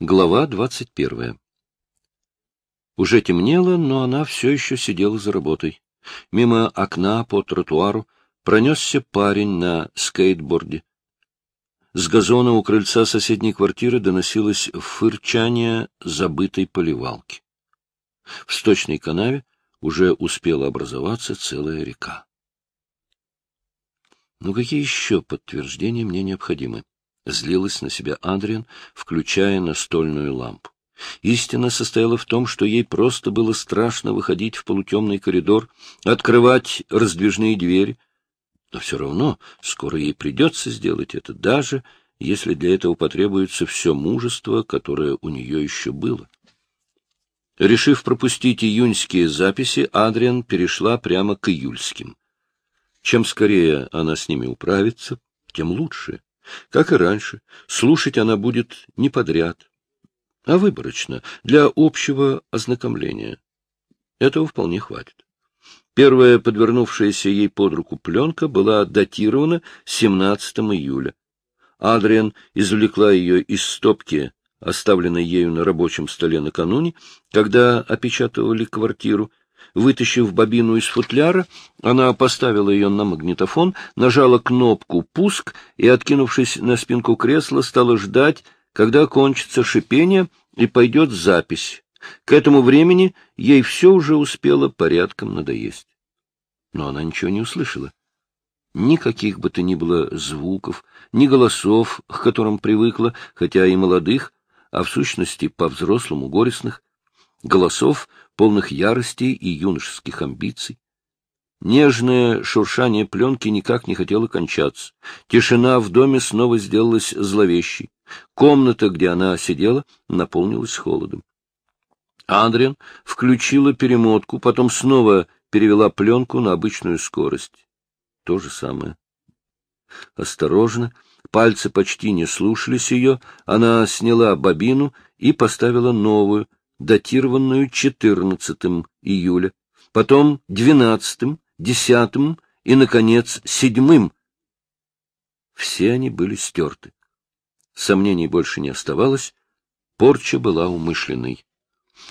Глава двадцать первая Уже темнело, но она все еще сидела за работой. Мимо окна по тротуару пронесся парень на скейтборде. С газона у крыльца соседней квартиры доносилось фырчание забытой поливалки. В сточной канаве уже успела образоваться целая река. Ну какие еще подтверждения мне необходимы? Злилась на себя Адриан, включая настольную лампу. Истина состояла в том, что ей просто было страшно выходить в полутемный коридор, открывать раздвижные двери. Но все равно скоро ей придется сделать это, даже если для этого потребуется все мужество, которое у нее еще было. Решив пропустить июньские записи, Адриан перешла прямо к июльским. Чем скорее она с ними управится, тем лучше. Как и раньше, слушать она будет не подряд, а выборочно, для общего ознакомления. Этого вполне хватит. Первая подвернувшаяся ей под руку пленка была датирована 17 июля. Адриан извлекла ее из стопки, оставленной ею на рабочем столе накануне, когда опечатывали квартиру, Вытащив бобину из футляра, она поставила ее на магнитофон, нажала кнопку «Пуск» и, откинувшись на спинку кресла, стала ждать, когда кончится шипение и пойдет запись. К этому времени ей все уже успело порядком надоесть. Но она ничего не услышала. Никаких бы то ни было звуков, ни голосов, к которым привыкла, хотя и молодых, а в сущности по-взрослому горестных, голосов, полных ярости и юношеских амбиций. Нежное шуршание пленки никак не хотело кончаться. Тишина в доме снова сделалась зловещей. Комната, где она сидела, наполнилась холодом. Адриан включила перемотку, потом снова перевела пленку на обычную скорость. То же самое. Осторожно, пальцы почти не слушались ее, она сняла бобину и поставила новую, датированную 14 июля, потом 12, 10 и, наконец, 7. Все они были стерты. Сомнений больше не оставалось, порча была умышленной.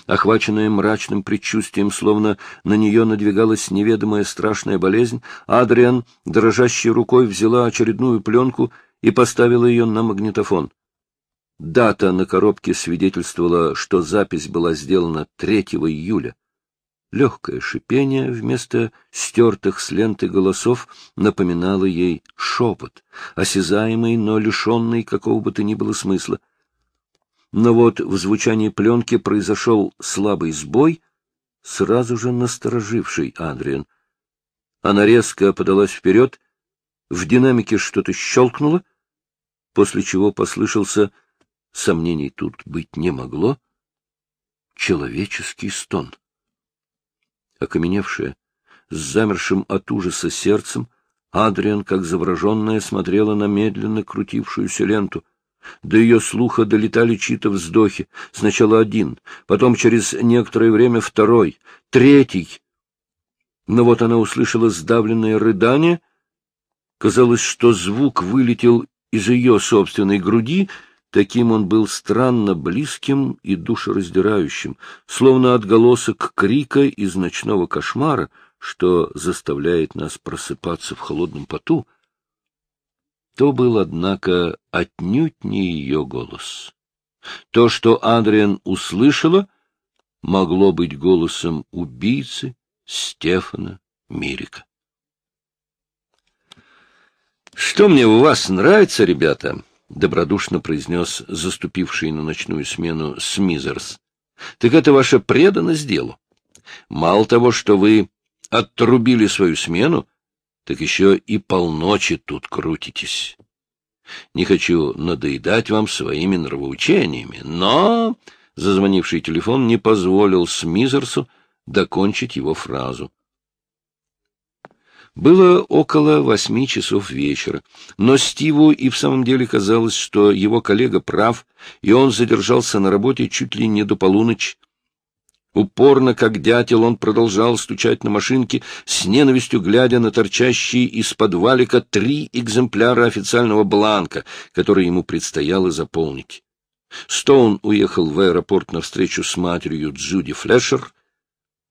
Охваченная мрачным предчувствием, словно на нее надвигалась неведомая страшная болезнь, Адриан дрожащей рукой взяла очередную пленку и поставила ее на магнитофон. Дата на коробке свидетельствовала, что запись была сделана 3 июля. Легкое шипение вместо стертых с ленты голосов напоминало ей шепот, осязаемый, но лишенный какого бы то ни было смысла. Но вот в звучании пленки произошел слабый сбой, сразу же настороживший Адриан. Она резко подалась вперед, в динамике что-то щелкнуло, после чего послышался сомнений тут быть не могло, человеческий стон. Окаменевшая, с замершим от ужаса сердцем, Адриан, как завороженная, смотрела на медленно крутившуюся ленту. До ее слуха долетали чьи-то вздохи. Сначала один, потом через некоторое время второй, третий. Но вот она услышала сдавленное рыдание. Казалось, что звук вылетел из ее собственной груди Таким он был странно близким и душераздирающим, словно отголосок крика из ночного кошмара, что заставляет нас просыпаться в холодном поту. То был, однако, отнюдь не ее голос. То, что Адриан услышала, могло быть голосом убийцы Стефана Мирика. — Что мне у вас нравится, ребята? — добродушно произнес заступивший на ночную смену Смизерс, — так это ваша преданность делу. Мало того, что вы отрубили свою смену, так еще и полночи тут крутитесь. Не хочу надоедать вам своими нравоучениями, но... Зазвонивший телефон не позволил Смизерсу докончить его фразу. Было около восьми часов вечера, но Стиву и в самом деле казалось, что его коллега прав, и он задержался на работе чуть ли не до полуночи. Упорно, как дятел, он продолжал стучать на машинке, с ненавистью глядя на торчащие из-под валика три экземпляра официального бланка, которые ему предстояло заполнить. Стоун уехал в аэропорт на встречу с матерью Джуди Флешер.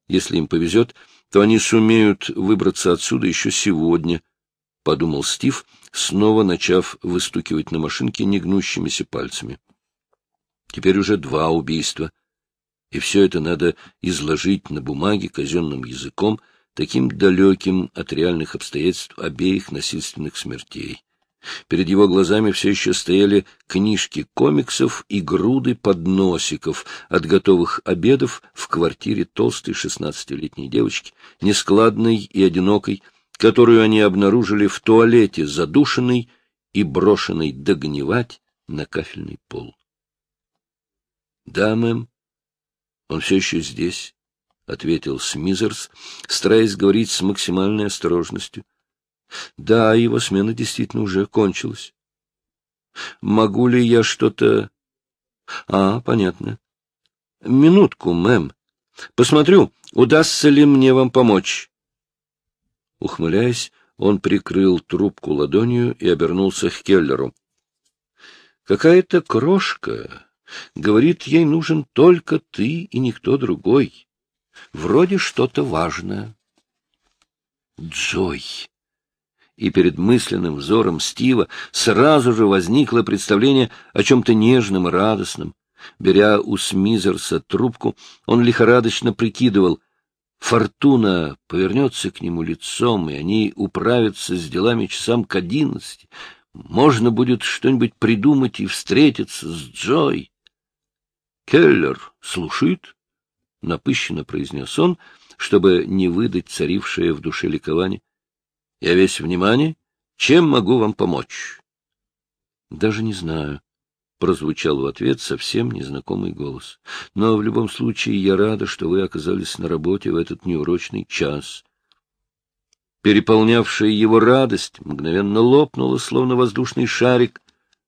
Если им повезет, то они сумеют выбраться отсюда еще сегодня, — подумал Стив, снова начав выстукивать на машинке негнущимися пальцами. Теперь уже два убийства, и все это надо изложить на бумаге казенным языком, таким далеким от реальных обстоятельств обеих насильственных смертей. Перед его глазами все еще стояли книжки комиксов и груды подносиков от готовых обедов в квартире толстой шестнадцатилетней девочки, нескладной и одинокой, которую они обнаружили в туалете, задушенной и брошенной догнивать на кафельный пол. — Да, мэм, он все еще здесь, — ответил Смизерс, стараясь говорить с максимальной осторожностью. Да, его смена действительно уже кончилась. Могу ли я что-то... А, понятно. Минутку, мэм. Посмотрю, удастся ли мне вам помочь. Ухмыляясь, он прикрыл трубку ладонью и обернулся к Келлеру. Какая-то крошка. Говорит, ей нужен только ты и никто другой. Вроде что-то важное. Джой и перед мысленным взором Стива сразу же возникло представление о чем-то нежном и радостном. Беря у Смизерса трубку, он лихорадочно прикидывал, Фортуна повернется к нему лицом, и они управятся с делами часам к одиннадцати. Можно будет что-нибудь придумать и встретиться с Джой. — Келлер слушает? — напыщенно произнес он, чтобы не выдать царившее в душе ликование. Я весь внимание. Чем могу вам помочь? — Даже не знаю, — прозвучал в ответ совсем незнакомый голос. — Но в любом случае я рада, что вы оказались на работе в этот неурочный час. Переполнявшая его радость мгновенно лопнула, словно воздушный шарик.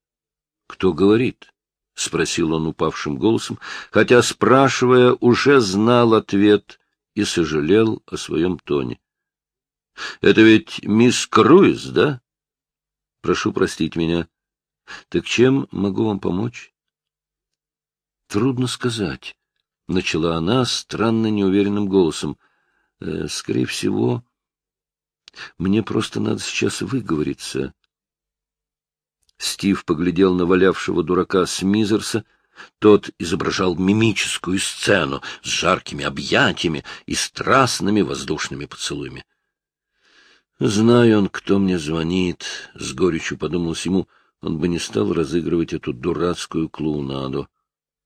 — Кто говорит? — спросил он упавшим голосом, хотя, спрашивая, уже знал ответ и сожалел о своем тоне. — Это ведь мисс Круиз, да? — Прошу простить меня. — Так чем могу вам помочь? — Трудно сказать, — начала она странно неуверенным голосом. «Э, — Скорее всего, мне просто надо сейчас выговориться. Стив поглядел на валявшего дурака Смизерса. Тот изображал мимическую сцену с жаркими объятиями и страстными воздушными поцелуями. Знаю он, кто мне звонит, — с горечью подумал ему, — он бы не стал разыгрывать эту дурацкую клоунаду.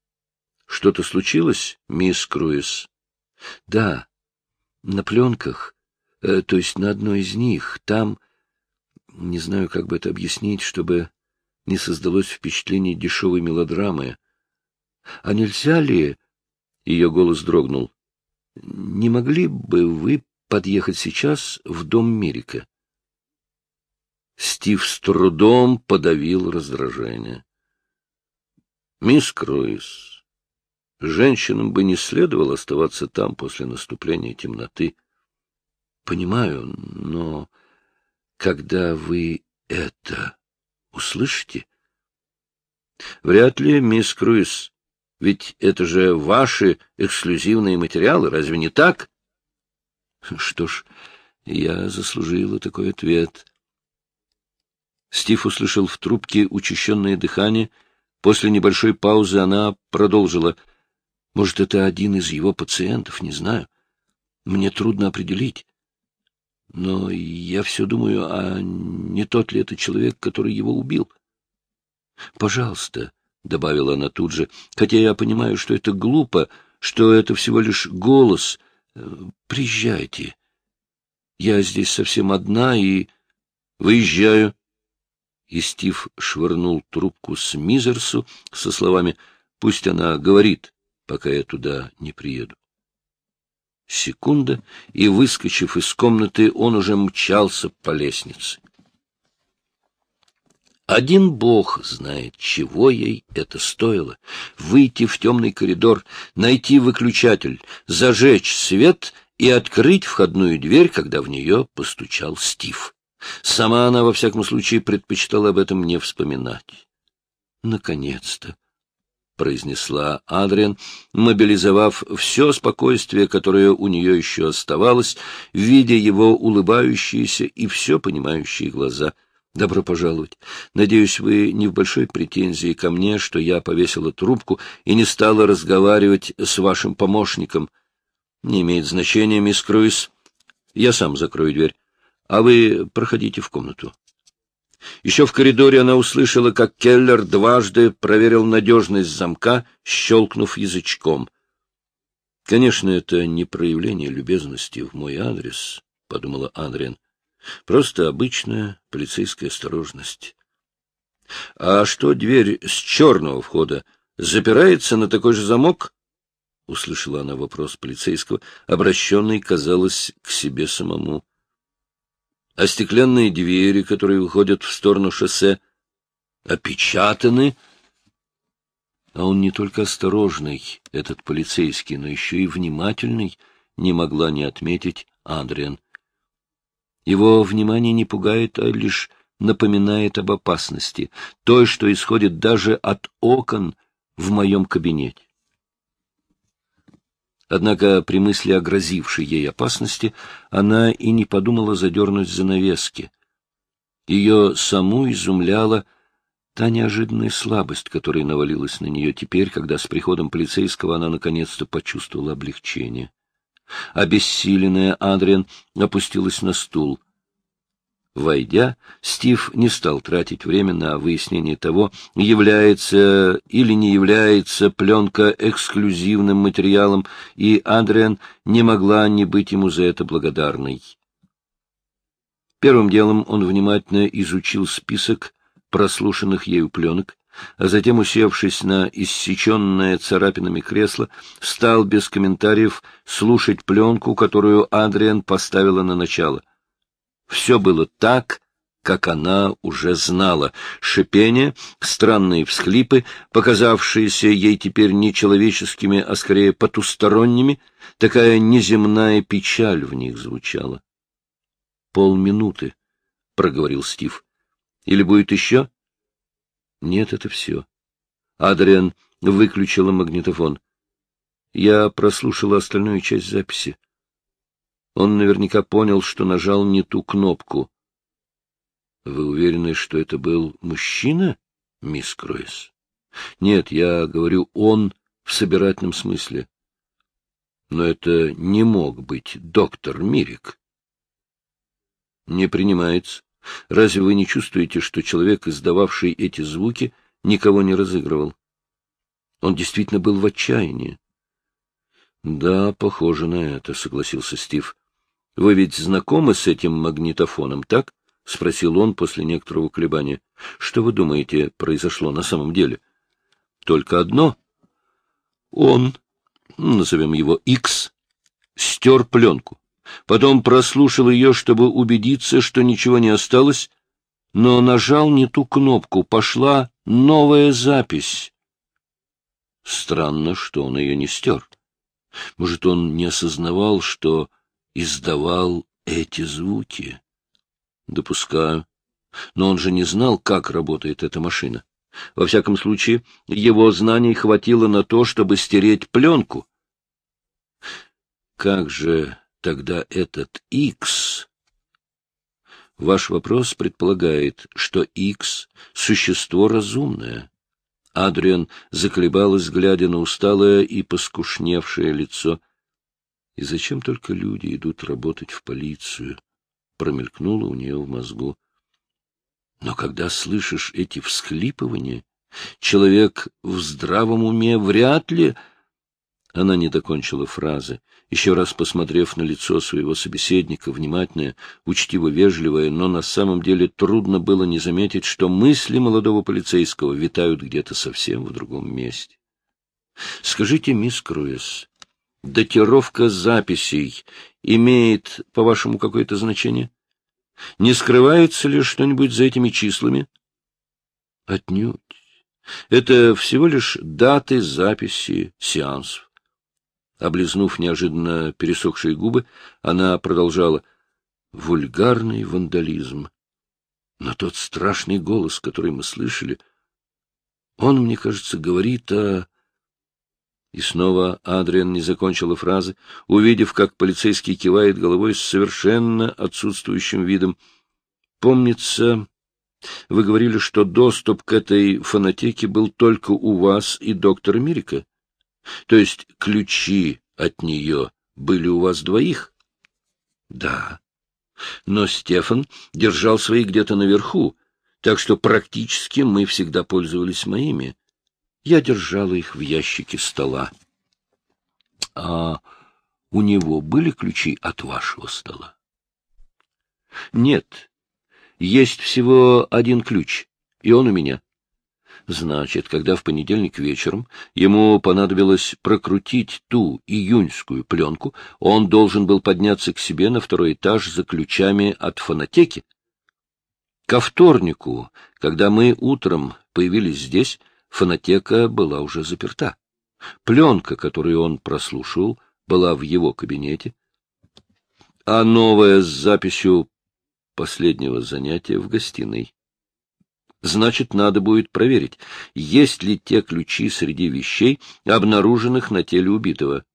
— Что-то случилось, мисс Круиз? — Да, на пленках, э, то есть на одной из них, там... Не знаю, как бы это объяснить, чтобы не создалось впечатление дешевой мелодрамы. — А нельзя ли... — ее голос дрогнул. — Не могли бы вы подъехать сейчас в дом Мирика. Стив с трудом подавил раздражение. «Мисс Круиз, женщинам бы не следовало оставаться там после наступления темноты. Понимаю, но когда вы это услышите...» «Вряд ли, мисс Круиз, ведь это же ваши эксклюзивные материалы, разве не так?» Что ж, я заслужила такой ответ. Стив услышал в трубке учащенное дыхание. После небольшой паузы она продолжила. Может, это один из его пациентов, не знаю. Мне трудно определить. Но я все думаю, а не тот ли это человек, который его убил? — Пожалуйста, — добавила она тут же, — хотя я понимаю, что это глупо, что это всего лишь голос — Приезжайте. Я здесь совсем одна и... Выезжаю. И Стив швырнул трубку с Мизерсу со словами «Пусть она говорит, пока я туда не приеду». Секунда, и, выскочив из комнаты, он уже мчался по лестнице. Один бог знает, чего ей это стоило. Выйти в темный коридор, найти выключатель, зажечь свет и открыть входную дверь, когда в нее постучал Стив. Сама она, во всяком случае, предпочитала об этом не вспоминать. Наконец-то! произнесла Адриан, мобилизовав все спокойствие, которое у нее еще оставалось, видя его улыбающиеся и все понимающие глаза. «Добро пожаловать. Надеюсь, вы не в большой претензии ко мне, что я повесила трубку и не стала разговаривать с вашим помощником. Не имеет значения, мисс Круиз. Я сам закрою дверь. А вы проходите в комнату». Еще в коридоре она услышала, как Келлер дважды проверил надежность замка, щелкнув язычком. — Конечно, это не проявление любезности в мой адрес, — подумала Адриан. — Просто обычная полицейская осторожность. — А что дверь с черного входа запирается на такой же замок? — услышала она вопрос полицейского, обращенный, казалось, к себе самому а стеклянные двери, которые выходят в сторону шоссе, опечатаны. А он не только осторожный, этот полицейский, но еще и внимательный, не могла не отметить Андриан. Его внимание не пугает, а лишь напоминает об опасности, той, что исходит даже от окон в моем кабинете. Однако при мысли о грозившей ей опасности она и не подумала задернуть занавески. Ее саму изумляла та неожиданная слабость, которая навалилась на нее теперь, когда с приходом полицейского она наконец-то почувствовала облегчение. Обессиленная Адриан опустилась на стул — Войдя, Стив не стал тратить время на выяснение того, является или не является пленка эксклюзивным материалом, и Адриан не могла не быть ему за это благодарной. Первым делом он внимательно изучил список прослушанных ею пленок, а затем, усевшись на иссеченное царапинами кресло, стал без комментариев слушать пленку, которую Адриан поставила на начало. Все было так, как она уже знала. Шипение, странные всхлипы, показавшиеся ей теперь не человеческими, а скорее потусторонними, такая неземная печаль в них звучала. — Полминуты, — проговорил Стив. — Или будет еще? — Нет, это все. Адриан выключила магнитофон. Я прослушала остальную часть записи. Он наверняка понял, что нажал не ту кнопку. — Вы уверены, что это был мужчина, мисс Кройс? — Нет, я говорю «он» в собирательном смысле. Но это не мог быть доктор Мирик. — Не принимается. Разве вы не чувствуете, что человек, издававший эти звуки, никого не разыгрывал? Он действительно был в отчаянии. — Да, похоже на это, — согласился Стив. — Вы ведь знакомы с этим магнитофоном, так? — спросил он после некоторого колебания. — Что вы думаете, произошло на самом деле? — Только одно. Он, назовем его X, стер пленку. Потом прослушал ее, чтобы убедиться, что ничего не осталось, но нажал не ту кнопку. Пошла новая запись. Странно, что он ее не стер. Может, он не осознавал, что издавал эти звуки. Допускаю. Но он же не знал, как работает эта машина. Во всяком случае, его знаний хватило на то, чтобы стереть пленку. Как же тогда этот X? Ваш вопрос предполагает, что X — существо разумное. Адриан заколебалась, глядя на усталое и поскушневшее лицо — и зачем только люди идут работать в полицию? Промелькнуло у нее в мозгу. Но когда слышишь эти всхлипывания, человек в здравом уме вряд ли... Она не докончила фразы, еще раз посмотрев на лицо своего собеседника, внимательное, учтиво-вежливое, но на самом деле трудно было не заметить, что мысли молодого полицейского витают где-то совсем в другом месте. — Скажите, мисс Круэс, датировка записей имеет, по-вашему, какое-то значение? Не скрывается ли что-нибудь за этими числами? Отнюдь. Это всего лишь даты записи сеансов. Облизнув неожиданно пересохшие губы, она продолжала. Вульгарный вандализм. Но тот страшный голос, который мы слышали, он, мне кажется, говорит о И снова Адриан не закончила фразы, увидев, как полицейский кивает головой с совершенно отсутствующим видом. Помнится, вы говорили, что доступ к этой фонотеке был только у вас и доктора Мирика? То есть ключи от нее были у вас двоих? Да. Но Стефан держал свои где-то наверху, так что практически мы всегда пользовались моими. Я держала их в ящике стола. А у него были ключи от вашего стола? Нет. Есть всего один ключ, и он у меня. Значит, когда в понедельник вечером ему понадобилось прокрутить ту июньскую пленку, он должен был подняться к себе на второй этаж за ключами от фонотеки. Ко вторнику, когда мы утром появились здесь, фонотека была уже заперта. Пленка, которую он прослушивал, была в его кабинете, а новая с записью последнего занятия в гостиной. Значит, надо будет проверить, есть ли те ключи среди вещей, обнаруженных на теле убитого.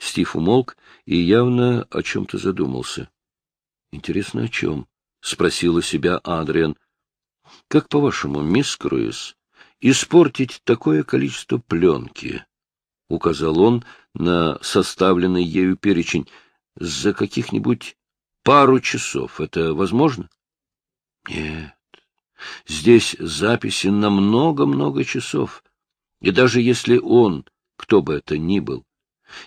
Стив умолк и явно о чем-то задумался. — Интересно, о чем? — спросила себя Адриан. — Как, по-вашему, мисс Круиз, испортить такое количество пленки? — указал он на составленный ею перечень. — За каких-нибудь пару часов. Это возможно? — Нет. Здесь записи на много-много часов. И даже если он, кто бы это ни был,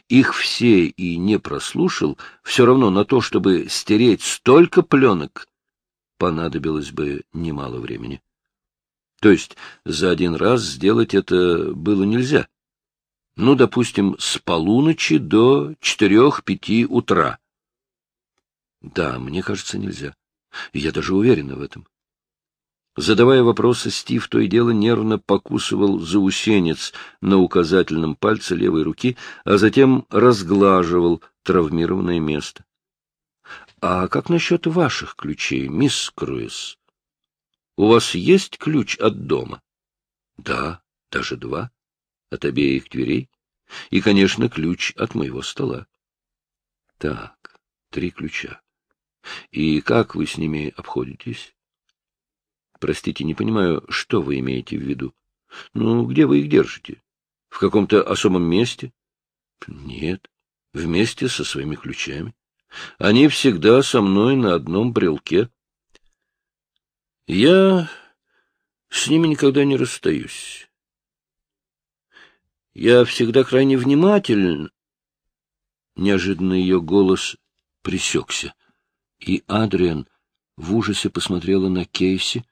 их все и не прослушал, все равно на то, чтобы стереть столько пленок, понадобилось бы немало времени. То есть за один раз сделать это было нельзя. Ну, допустим, с полуночи до четырех-пяти утра. Да, мне кажется, нельзя. Я даже уверена в этом. Задавая вопросы, Стив то и дело нервно покусывал заусенец на указательном пальце левой руки, а затем разглаживал травмированное место. — А как насчет ваших ключей, мисс Круиз? У вас есть ключ от дома? — Да, даже два. От обеих дверей. И, конечно, ключ от моего стола. — Так, три ключа. И как вы с ними обходитесь? Простите, не понимаю, что вы имеете в виду. Ну, где вы их держите? В каком-то особом месте? Нет, вместе со своими ключами. Они всегда со мной на одном брелке. Я с ними никогда не расстаюсь. Я всегда крайне внимателен. Неожиданно ее голос пресекся, и Адриан в ужасе посмотрела на Кейси,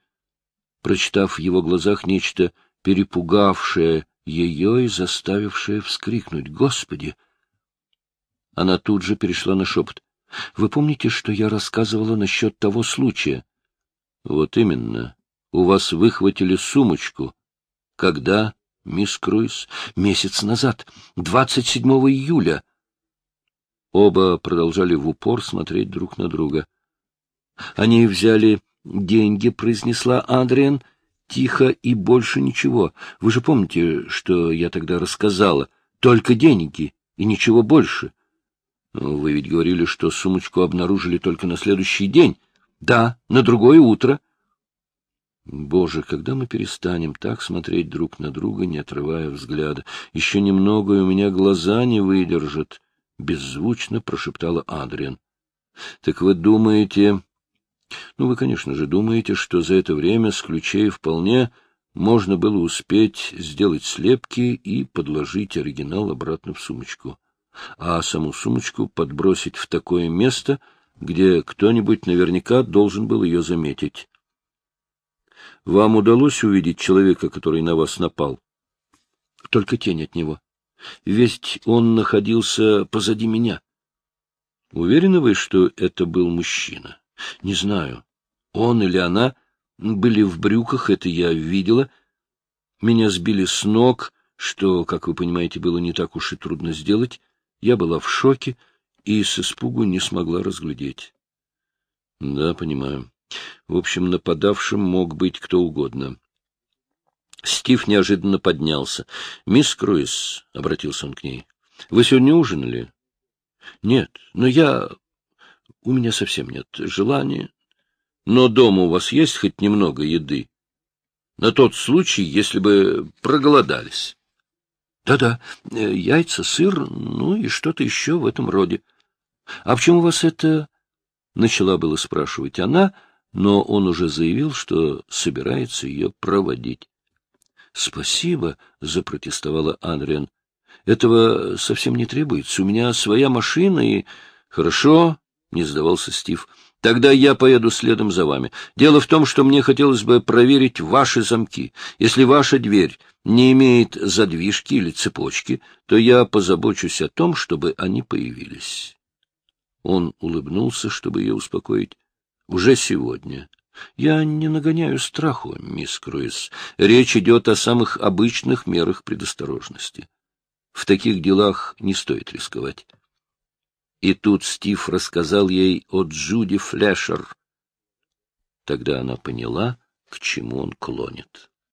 прочитав в его глазах нечто перепугавшее ее и заставившее вскрикнуть «Господи!». Она тут же перешла на шепот. «Вы помните, что я рассказывала насчет того случая?» «Вот именно. У вас выхватили сумочку. Когда, мисс Круиз? Месяц назад, 27 июля». Оба продолжали в упор смотреть друг на друга. Они взяли «Деньги», — произнесла Адриан, тихо и больше ничего. Вы же помните, что я тогда рассказала? Только деньги и ничего больше. Вы ведь говорили, что сумочку обнаружили только на следующий день. Да, на другое утро. Боже, когда мы перестанем так смотреть друг на друга, не отрывая взгляда? Еще немного, и у меня глаза не выдержат, — беззвучно прошептала Адриан. — Так вы думаете, ну, вы, конечно же, думаете, что за это время с ключей вполне можно было успеть сделать слепки и подложить оригинал обратно в сумочку, а саму сумочку подбросить в такое место, где кто-нибудь наверняка должен был ее заметить. Вам удалось увидеть человека, который на вас напал? Только тень от него. Ведь он находился позади меня. Уверены вы, что это был мужчина? Не знаю, он или она были в брюках, это я видела. Меня сбили с ног, что, как вы понимаете, было не так уж и трудно сделать. Я была в шоке и с испугу не смогла разглядеть. Да, понимаю. В общем, нападавшим мог быть кто угодно. Стив неожиданно поднялся. — Мисс Круиз, — обратился он к ней, — вы сегодня ужинали? — Нет, но я... У меня совсем нет желания. Но дома у вас есть хоть немного еды? На тот случай, если бы проголодались. Да-да, э, яйца, сыр, ну и что-то еще в этом роде. А почему вас это... Начала было спрашивать она, но он уже заявил, что собирается ее проводить. — Спасибо, — запротестовала Анриан. — Этого совсем не требуется. У меня своя машина и... — Хорошо, — не сдавался Стив. — Тогда я поеду следом за вами. Дело в том, что мне хотелось бы проверить ваши замки. Если ваша дверь не имеет задвижки или цепочки, то я позабочусь о том, чтобы они появились. Он улыбнулся, чтобы ее успокоить. — Уже сегодня. Я не нагоняю страху, мисс Круиз. Речь идет о самых обычных мерах предосторожности. В таких делах не стоит рисковать. И тут Стив рассказал ей о Джуди Флешер. Тогда она поняла, к чему он клонит.